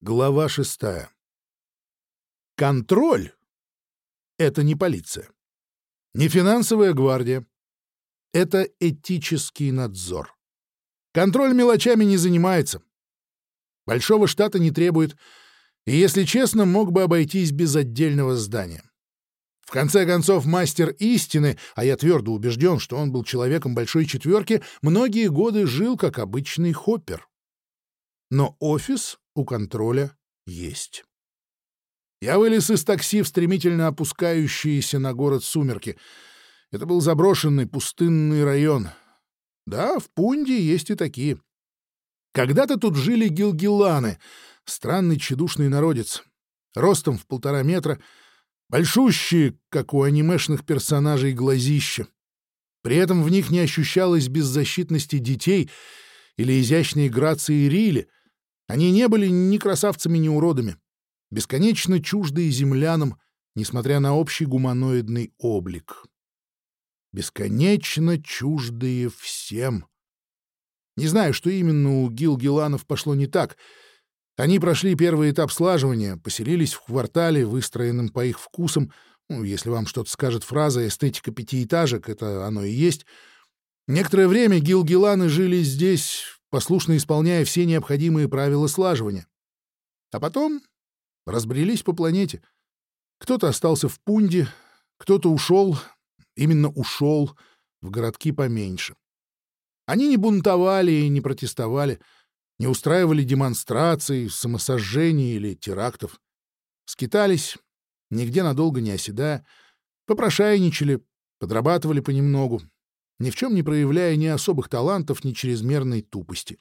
Глава шестая. Контроль — это не полиция, не финансовая гвардия. Это этический надзор. Контроль мелочами не занимается. Большого штата не требует, и, если честно, мог бы обойтись без отдельного здания. В конце концов, мастер истины, а я твердо убежден, что он был человеком большой четверки, многие годы жил как обычный хоппер. Но офис у контроля есть. Я вылез из такси в стремительно опускающиеся на город сумерки. Это был заброшенный пустынный район. Да, в Пунде есть и такие. Когда-то тут жили гилгиланы, странный чедушный народец, ростом в полтора метра, большущие, как у анимешных персонажей, глазища. При этом в них не ощущалось беззащитности детей или изящной грации Рили — они не были ни красавцами, ни уродами, бесконечно чуждые землянам, несмотря на общий гуманоидный облик. Бесконечно чуждые всем. Не знаю, что именно у Гил-Гиланов пошло не так. Они прошли первый этап слаживания, поселились в квартале, выстроенном по их вкусам. Ну, если вам что-то скажет фраза «эстетика пятиэтажек», это оно и есть. Некоторое время Гил-Гиланы жили здесь, послушно исполняя все необходимые правила слаживания. А потом разбрелись по планете. Кто-то остался в Пунде, кто-то ушел, именно ушел, в городки поменьше. Они не бунтовали и не протестовали, не устраивали демонстраций, самосожжений или терактов. Скитались, нигде надолго не оседая, попрошайничали, подрабатывали понемногу, ни в чем не проявляя ни особых талантов, ни чрезмерной тупости.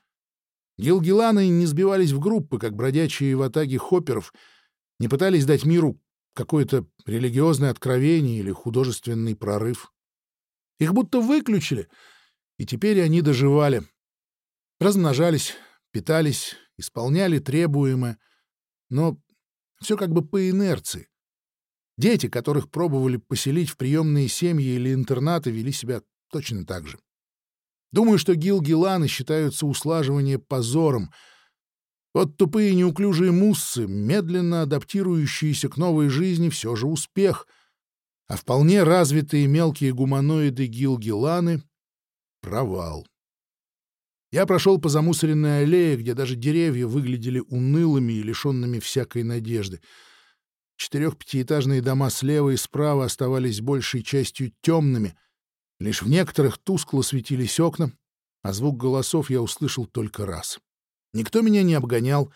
Гилгиланы не сбивались в группы, как бродячие в атаге хопперов, не пытались дать миру какое-то религиозное откровение или художественный прорыв. Их будто выключили, и теперь они доживали. Размножались, питались, исполняли требуемое, но все как бы по инерции. Дети, которых пробовали поселить в приемные семьи или интернаты, вели себя точно так же. Думаю, что гил-гиланы считаются услаживание позором. Вот тупые неуклюжие муссы, медленно адаптирующиеся к новой жизни, все же успех. А вполне развитые мелкие гуманоиды гил-гиланы — провал. Я прошел по замусоренной аллее, где даже деревья выглядели унылыми и лишенными всякой надежды. Четырех-пятиэтажные дома слева и справа оставались большей частью темными — Лишь в некоторых тускло светились окна, а звук голосов я услышал только раз. Никто меня не обгонял,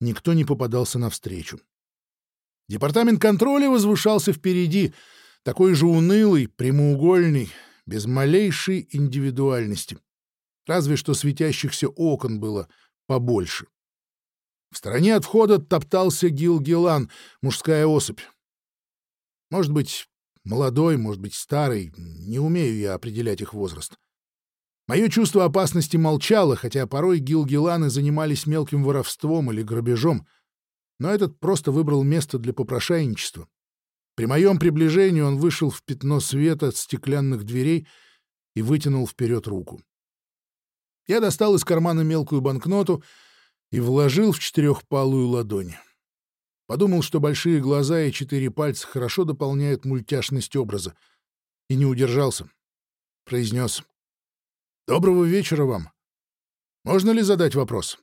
никто не попадался навстречу. Департамент контроля возвышался впереди, такой же унылый, прямоугольный, без малейшей индивидуальности. Разве что светящихся окон было побольше. В стороне от входа топтался Гил-Гилан, мужская особь. Может быть, Молодой, может быть, старый, не умею я определять их возраст. Мое чувство опасности молчало, хотя порой гилгиланы занимались мелким воровством или грабежом, но этот просто выбрал место для попрошайничества. При моем приближении он вышел в пятно света от стеклянных дверей и вытянул вперед руку. Я достал из кармана мелкую банкноту и вложил в четырехпалую ладонь. Подумал, что большие глаза и четыре пальца хорошо дополняют мультяшность образа. И не удержался. Произнес. «Доброго вечера вам. Можно ли задать вопрос?»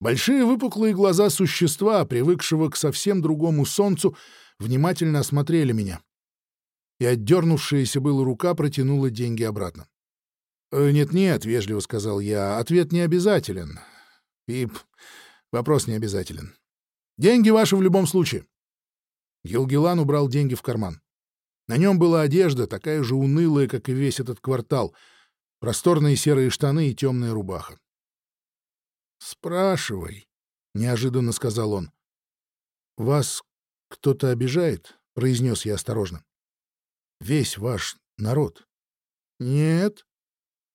Большие выпуклые глаза существа, привыкшего к совсем другому солнцу, внимательно осмотрели меня. И отдернувшаяся была рука протянула деньги обратно. «Э, «Нет-нет», — вежливо сказал я, — «ответ не обязателен. И вопрос не обязателен. Деньги ваши в любом случае. Гилгилан убрал деньги в карман. На нем была одежда, такая же унылая, как и весь этот квартал. Просторные серые штаны и темная рубаха. «Спрашивай», — неожиданно сказал он. «Вас кто-то обижает?» — произнес я осторожно. «Весь ваш народ». «Нет».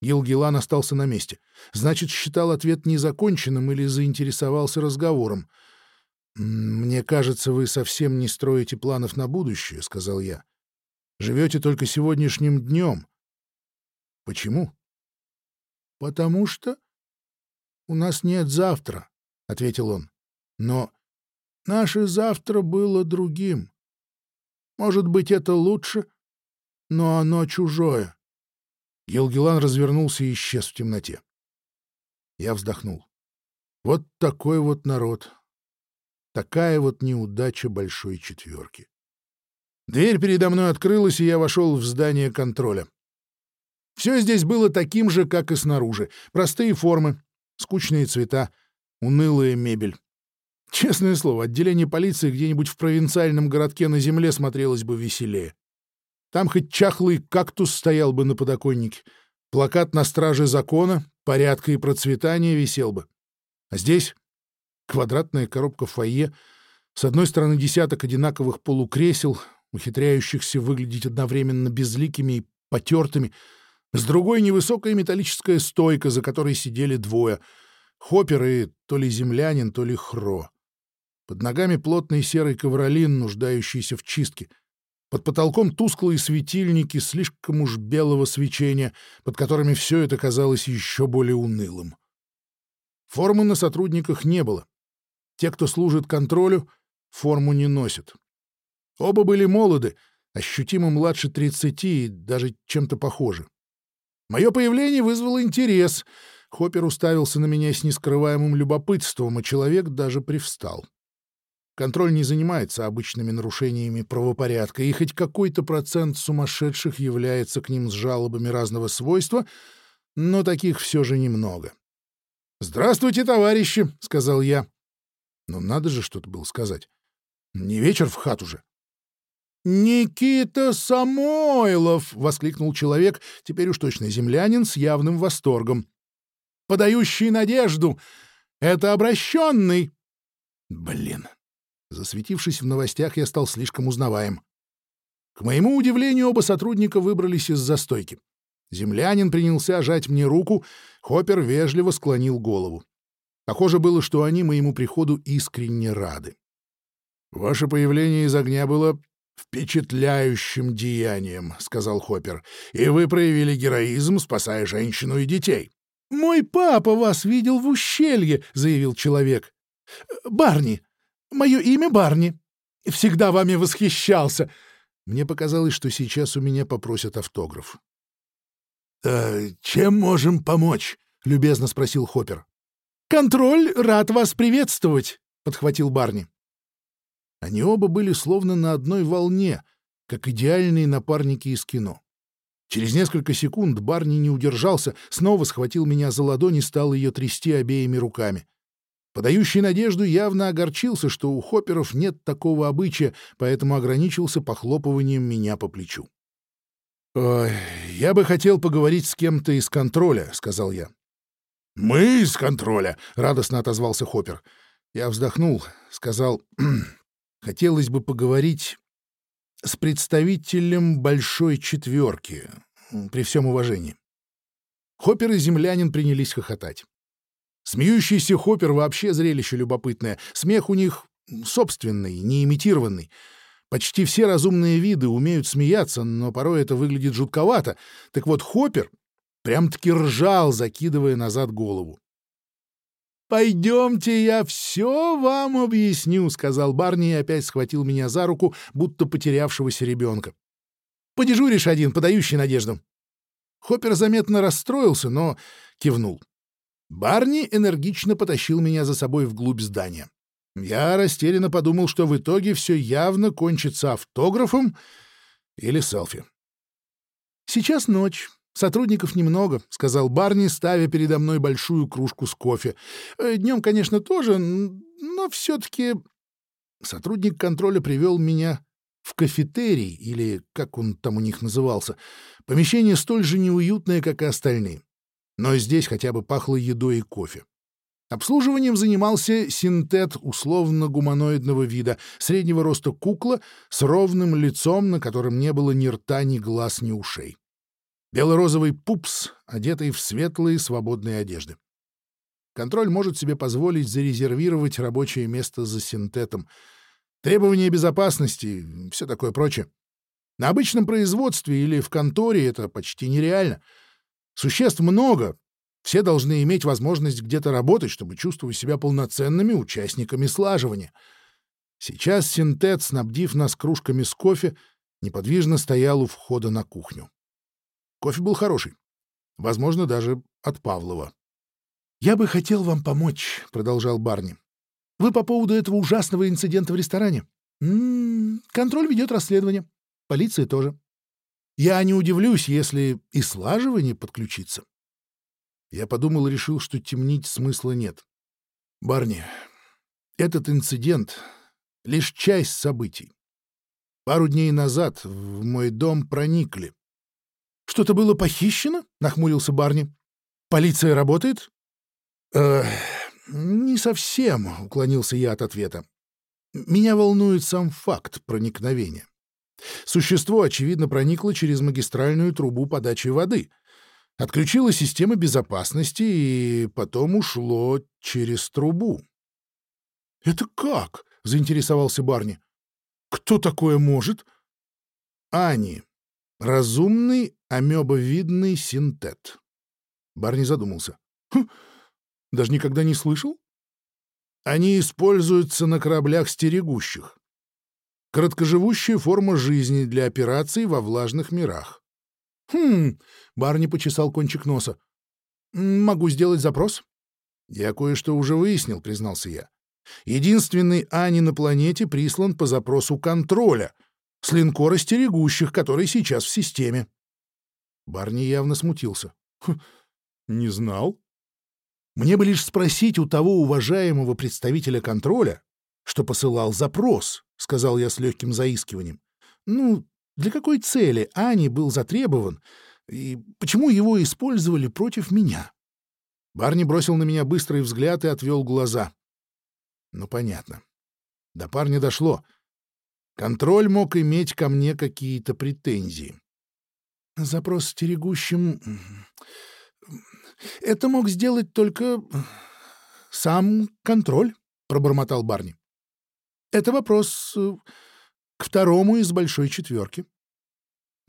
Гилгилан остался на месте. Значит, считал ответ незаконченным или заинтересовался разговором. «Мне кажется, вы совсем не строите планов на будущее», — сказал я. «Живете только сегодняшним днем». «Почему?» «Потому что у нас нет завтра», — ответил он. Но наше завтра было другим. Может быть, это лучше, но оно чужое. Гилгилан развернулся и исчез в темноте. Я вздохнул. Вот такой вот народ. Такая вот неудача большой четверки. Дверь передо мной открылась, и я вошел в здание контроля. Все здесь было таким же, как и снаружи. Простые формы, скучные цвета, унылая мебель. Честное слово, отделение полиции где-нибудь в провинциальном городке на земле смотрелось бы веселее. Там хоть чахлый кактус стоял бы на подоконнике, плакат на страже закона, порядка и процветания висел бы. А здесь квадратная коробка фойе, с одной стороны десяток одинаковых полукресел, ухитряющихся выглядеть одновременно безликими и потертыми, с другой — невысокая металлическая стойка, за которой сидели двое — Хоппер и то ли землянин, то ли хро. Под ногами плотный серый ковролин, нуждающийся в чистке — под потолком тусклые светильники слишком уж белого свечения, под которыми все это казалось еще более унылым. Формы на сотрудниках не было. Те, кто служит контролю, форму не носят. Оба были молоды, ощутимо младше тридцати и даже чем-то похожи. Мое появление вызвало интерес. Хоппер уставился на меня с нескрываемым любопытством, и человек даже привстал. Контроль не занимается обычными нарушениями правопорядка, и хоть какой-то процент сумасшедших является к ним с жалобами разного свойства, но таких все же немного. «Здравствуйте, товарищи!» — сказал я. Но надо же что-то было сказать. Не вечер в хату же. «Никита Самойлов!» — воскликнул человек, теперь уж точно землянин, с явным восторгом. «Подающий надежду! Это обращенный!» «Блин, Засветившись в новостях, я стал слишком узнаваем. К моему удивлению, оба сотрудника выбрались из застойки. Землянин принялся жать мне руку, Хоппер вежливо склонил голову. Похоже было, что они моему приходу искренне рады. «Ваше появление из огня было впечатляющим деянием», — сказал Хоппер, «и вы проявили героизм, спасая женщину и детей». «Мой папа вас видел в ущелье», — заявил человек. «Барни, Мое имя Барни. Всегда вами восхищался. Мне показалось, что сейчас у меня попросят автограф. «Э, «Чем можем помочь?» — любезно спросил Хоппер. «Контроль рад вас приветствовать», — подхватил Барни. Они оба были словно на одной волне, как идеальные напарники из кино. Через несколько секунд Барни не удержался, снова схватил меня за ладонь и стал ее трясти обеими руками. Подающий надежду явно огорчился, что у хопперов нет такого обычая, поэтому ограничился похлопыванием меня по плечу. «Ой, я бы хотел поговорить с кем-то из контроля», — сказал я. «Мы из контроля», — радостно отозвался Хоппер. Я вздохнул, сказал, «хотелось бы поговорить с представителем Большой Четверки, при всем уважении». Хоппер и землянин принялись хохотать. Смеющийся Хоппер вообще зрелище любопытное. Смех у них собственный, не имитированный. Почти все разумные виды умеют смеяться, но порой это выглядит жутковато. Так вот, Хоппер прям-таки ржал, закидывая назад голову. «Пойдемте, я все вам объясню», — сказал Барни и опять схватил меня за руку, будто потерявшегося ребенка. «Подежуришь один, подающий надежду». Хоппер заметно расстроился, но кивнул. Барни энергично потащил меня за собой вглубь здания. Я растерянно подумал, что в итоге все явно кончится автографом или селфи. «Сейчас ночь. Сотрудников немного», — сказал Барни, ставя передо мной большую кружку с кофе. «Э, «Днем, конечно, тоже, но все-таки...» Сотрудник контроля привел меня в кафетерий, или как он там у них назывался, помещение столь же неуютное, как и остальные но здесь хотя бы пахло едой и кофе. Обслуживанием занимался синтет условно-гуманоидного вида, среднего роста кукла с ровным лицом, на котором не было ни рта, ни глаз, ни ушей. Бело-розовый пупс, одетый в светлые свободные одежды. Контроль может себе позволить зарезервировать рабочее место за синтетом. Требования безопасности, все такое прочее. На обычном производстве или в конторе это почти нереально — Существ много, Все должны иметь возможность где-то работать, чтобы чувствовать себя полноценными участниками слаживания. Сейчас синтет, снабдив нас кружками с кофе, неподвижно стоял у входа на кухню. Кофе был хороший. Возможно, даже от Павлова. «Я бы хотел вам помочь», — продолжал Барни. «Вы по поводу этого ужасного инцидента в ресторане? М м-м, -м, контроль ведет расследование. Полиция тоже. Я не удивлюсь, если и слаживание подключится». Я подумал и решил, что темнить смысла нет. «Барни, этот инцидент — лишь часть событий. Пару дней назад в мой дом проникли. «Что-то было похищено?» — нахмурился Барни. «Полиция работает?» «Э, «Не совсем», — уклонился я от ответа. «Меня волнует сам факт проникновения. Существо, очевидно, проникло через магистральную трубу подачи воды, отключило систему безопасности и потом ушло через трубу». «Это как?» — заинтересовался Барни. «Кто такое может?» «Ани», Разумный амебовидный синтет. Барни задумался. Хм, даже никогда не слышал? Они используются на кораблях стерегущих. Короткоживущая форма жизни для операций во влажных мирах. Хм, Барни почесал кончик носа. Могу сделать запрос? Я кое-что уже выяснил, признался я. Единственный Ани на планете прислан по запросу контроля — с линкора стерегущих, который сейчас в системе. Барни явно смутился. Хм, «Не знал?» «Мне бы лишь спросить у того уважаемого представителя контроля, что посылал запрос», — сказал я с легким заискиванием. «Ну, для какой цели Ани был затребован, и почему его использовали против меня?» Барни бросил на меня быстрый взгляд и отвел глаза. «Ну, понятно. До парня дошло». Контроль мог иметь ко мне какие-то претензии. Запрос стерегущим... Это мог сделать только сам контроль, — пробормотал Барни. Это вопрос э, к второму из большой четверки.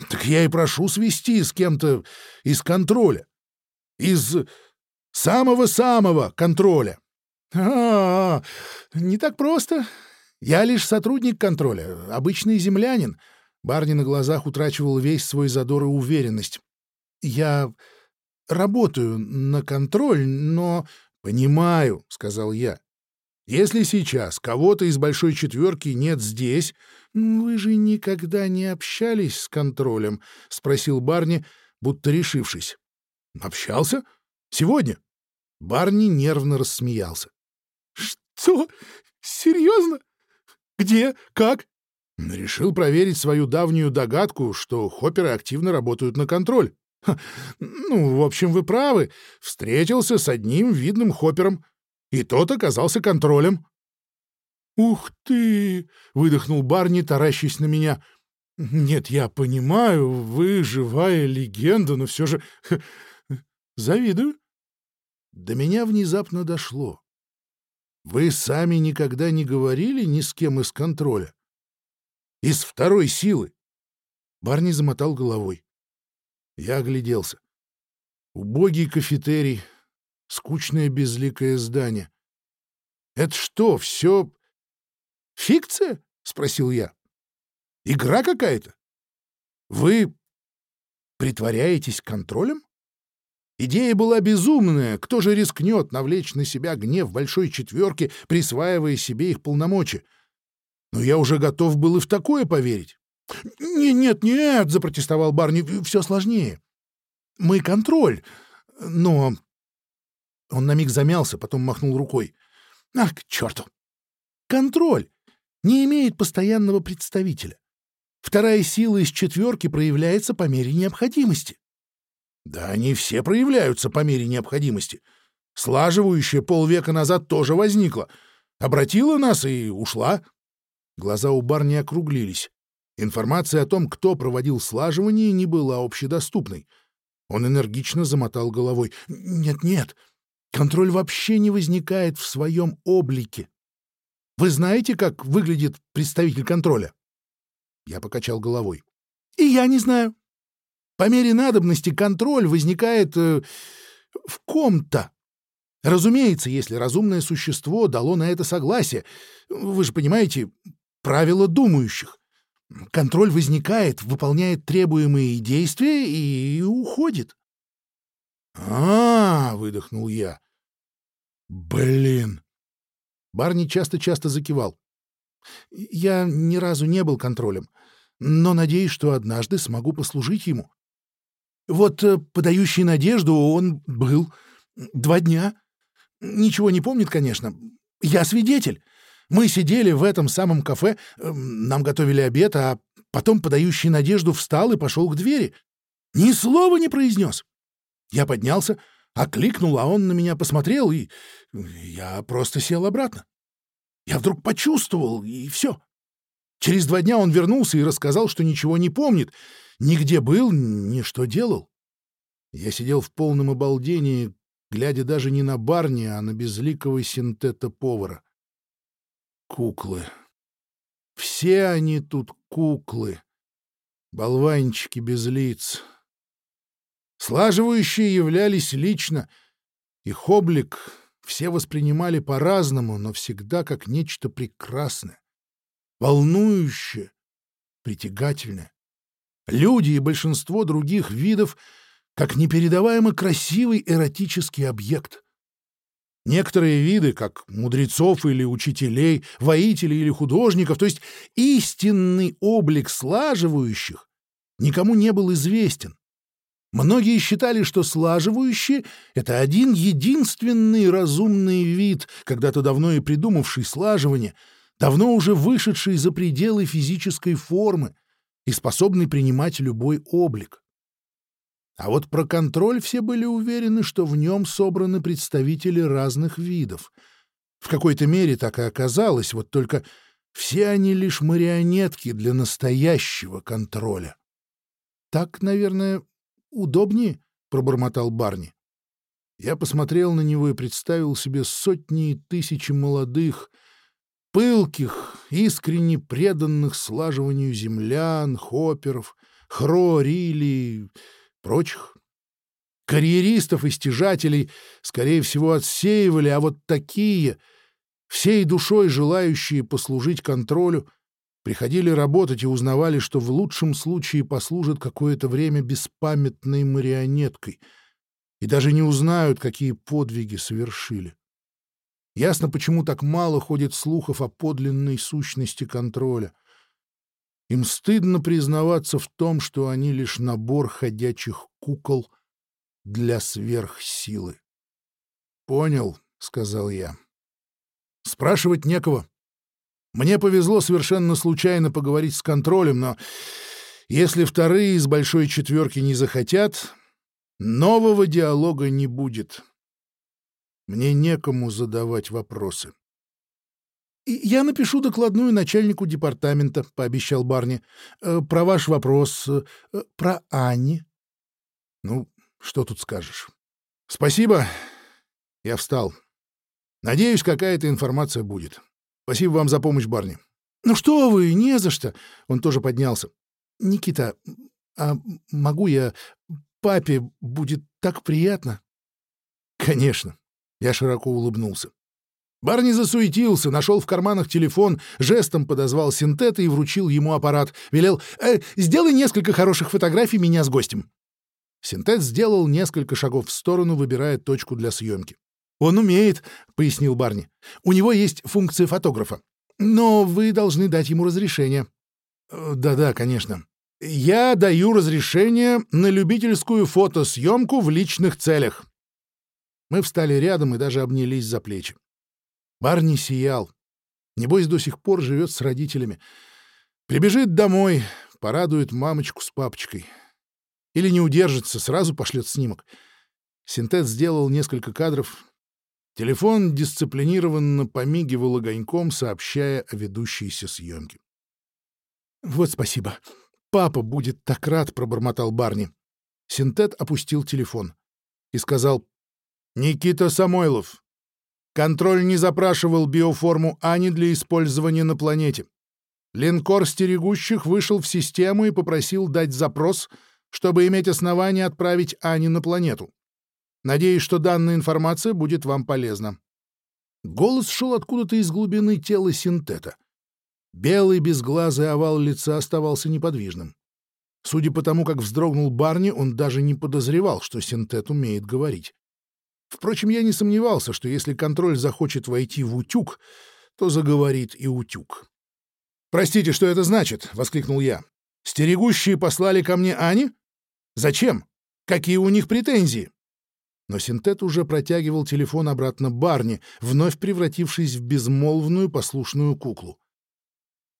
Так я и прошу свести с кем-то из контроля. Из самого-самого контроля. А, -а, а, не так просто. Я лишь сотрудник контроля, обычный землянин. Барни на глазах утрачивал весь свой задор и уверенность. Я работаю на контроль, но... Понимаю, — сказал я. Если сейчас кого-то из большой четверки нет здесь... Вы же никогда не общались с контролем? — спросил Барни, будто решившись. Общался? Сегодня? Барни нервно рассмеялся. Что? Серьезно? Где? Как?» Решил проверить свою давнюю догадку, что хопперы активно работают на контроль. ну, в общем, вы правы. Встретился с одним видным хоппером, и тот оказался контролем. «Ух ты!» — выдохнул Барни, таращись на меня. «Нет, я понимаю, вы живая легенда, но все же... завидую». До меня внезапно дошло. Вы сами никогда не говорили ни с кем из контроля? Из второй силы? Барни замотал головой. Я огляделся. Убогий кафетерий, скучное безликое здание. Это что, все фикция? спросил я. Игра какая-то? Вы притворяетесь контролем? Идея была безумная. Кто же рискнет навлечь на себя гнев большой четверки, присваивая себе их полномочия? Но я уже готов был и в такое поверить. «Нет, нет, нет!» — запротестовал Барни. «Все сложнее. Мы контроль. Но...» Он на миг замялся, потом махнул рукой. «Ах, к черту! Контроль не имеет постоянного представителя. Вторая сила из четверки проявляется по мере необходимости. Да они все проявляются по мере необходимости. Слаживающая полвека назад тоже возникла. Обратила нас и ушла. Глаза у барни округлились. Информация о том, кто проводил слаживание, не была общедоступной. Он энергично замотал головой. «Нет-нет, контроль вообще не возникает в своем облике. Вы знаете, как выглядит представитель контроля?» Я покачал головой. «И я не знаю. По мере надобности контроль возникает э, в ком-то. Разумеется, если разумное существо дало на это согласие. Вы же понимаете, правила думающих. Контроль возникает, выполняет требуемые действия и уходит. А, -а, -а выдохнул я. Блин. Барни часто-часто закивал. Я ни разу не был контролем, но надеюсь, что однажды смогу послужить ему. Вот э, подающий надежду он был два дня. Ничего не помнит, конечно. Я свидетель. Мы сидели в этом самом кафе, эм, нам готовили обед, а потом подающий надежду встал и пошел к двери. Ни слова не произнес. Я поднялся, окликнул, а он на меня посмотрел, и я просто сел обратно. Я вдруг почувствовал, и все. Через два дня он вернулся и рассказал, что ничего не помнит, нигде был, ни что делал. Я сидел в полном обалдении, глядя даже не на Барни, а на безликого синтета-повара. Куклы. Все они тут куклы. Болванчики без лиц. Слаживающие являлись лично. Их облик все воспринимали по-разному, но всегда как нечто прекрасное, волнующее, притягательное. Люди и большинство других видов как непередаваемо красивый эротический объект. Некоторые виды, как мудрецов или учителей, воителей или художников, то есть истинный облик слаживающих, никому не был известен. Многие считали, что слаживающие — это один единственный разумный вид, когда-то давно и придумавший слаживание, давно уже вышедший за пределы физической формы и способный принимать любой облик. А вот про контроль все были уверены, что в нем собраны представители разных видов. В какой-то мере так и оказалось, вот только все они лишь марионетки для настоящего контроля. Так, наверное, удобнее, — пробормотал Барни. Я посмотрел на него и представил себе сотни и тысячи молодых, пылких, искренне преданных слаживанию землян, хопперов, хро, рили прочих. Карьеристов и стяжателей, скорее всего, отсеивали, а вот такие, всей душой желающие послужить контролю, приходили работать и узнавали, что в лучшем случае послужат какое-то время беспамятной марионеткой и даже не узнают, какие подвиги совершили. Ясно, почему так мало ходит слухов о подлинной сущности контроля. Им стыдно признаваться в том, что они лишь набор ходячих кукол для сверхсилы. «Понял», — сказал я. «Спрашивать некого. Мне повезло совершенно случайно поговорить с контролем, но если вторые из большой четверки не захотят, нового диалога не будет. Мне некому задавать вопросы. «Я напишу докладную начальнику департамента», — пообещал Барни. «Э, «Про ваш вопрос. Э, про Анни». «Ну, что тут скажешь?» «Спасибо. Я встал. Надеюсь, какая-то информация будет. Спасибо вам за помощь, Барни». «Ну что вы, не за что!» Он тоже поднялся. «Никита, а могу я... Папе будет так приятно?» «Конечно». Я широко улыбнулся. Барни засуетился, нашел в карманах телефон, жестом подозвал синтета и вручил ему аппарат. Велел э, «Сделай несколько хороших фотографий меня с гостем». Синтет сделал несколько шагов в сторону, выбирая точку для съемки. «Он умеет», — пояснил Барни. «У него есть функция фотографа. Но вы должны дать ему разрешение». «Э, «Да-да, конечно. Я даю разрешение на любительскую фотосъемку в личных целях». Мы встали рядом и даже обнялись за плечи. Барни сиял. Небось, до сих пор живет с родителями. Прибежит домой, порадует мамочку с папочкой. Или не удержится, сразу пошлет снимок. Синтет сделал несколько кадров. Телефон дисциплинированно помигивал огоньком, сообщая о ведущейся съемке. «Вот спасибо. Папа будет так рад», — пробормотал Барни. Синтет опустил телефон и сказал «Никита Самойлов, Контроль не запрашивал биоформу Ани для использования на планете. Линкор стерегущих вышел в систему и попросил дать запрос, чтобы иметь основание отправить Ани на планету. Надеюсь, что данная информация будет вам полезна». Голос шел откуда-то из глубины тела синтета. Белый безглазый овал лица оставался неподвижным. Судя по тому, как вздрогнул Барни, он даже не подозревал, что синтет умеет говорить. Впрочем, я не сомневался, что если контроль захочет войти в утюг, то заговорит и утюг. «Простите, что это значит?» — воскликнул я. «Стерегущие послали ко мне Ани? Зачем? Какие у них претензии?» Но синтет уже протягивал телефон обратно Барни, вновь превратившись в безмолвную послушную куклу.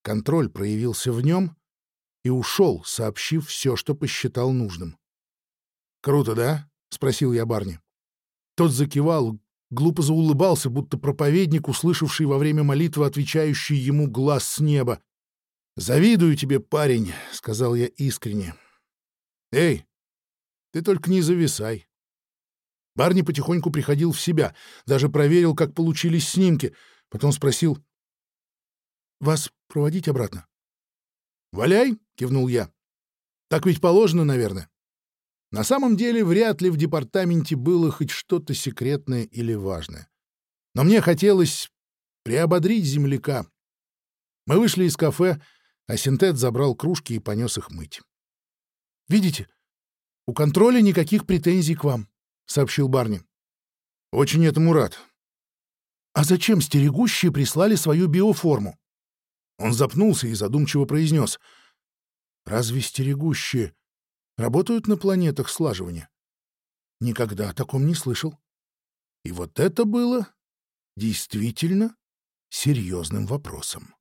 Контроль проявился в нем и ушел, сообщив все, что посчитал нужным. «Круто, да?» — спросил я Барни. Тот закивал, глупо заулыбался, будто проповедник, услышавший во время молитвы отвечающий ему глаз с неба. «Завидую тебе, парень», — сказал я искренне. «Эй, ты только не зависай». Барни потихоньку приходил в себя, даже проверил, как получились снимки, потом спросил, «Вас проводить обратно?» «Валяй», — кивнул я. «Так ведь положено, наверное». На самом деле, вряд ли в департаменте было хоть что-то секретное или важное. Но мне хотелось приободрить земляка. Мы вышли из кафе, а Синтет забрал кружки и понес их мыть. «Видите, у контроля никаких претензий к вам», — сообщил Барни. «Очень этому рад». «А зачем стерегущие прислали свою биоформу?» Он запнулся и задумчиво произнес. «Разве стерегущие работают на планетах слаживания?» Никогда о таком не слышал. И вот это было действительно серьезным вопросом.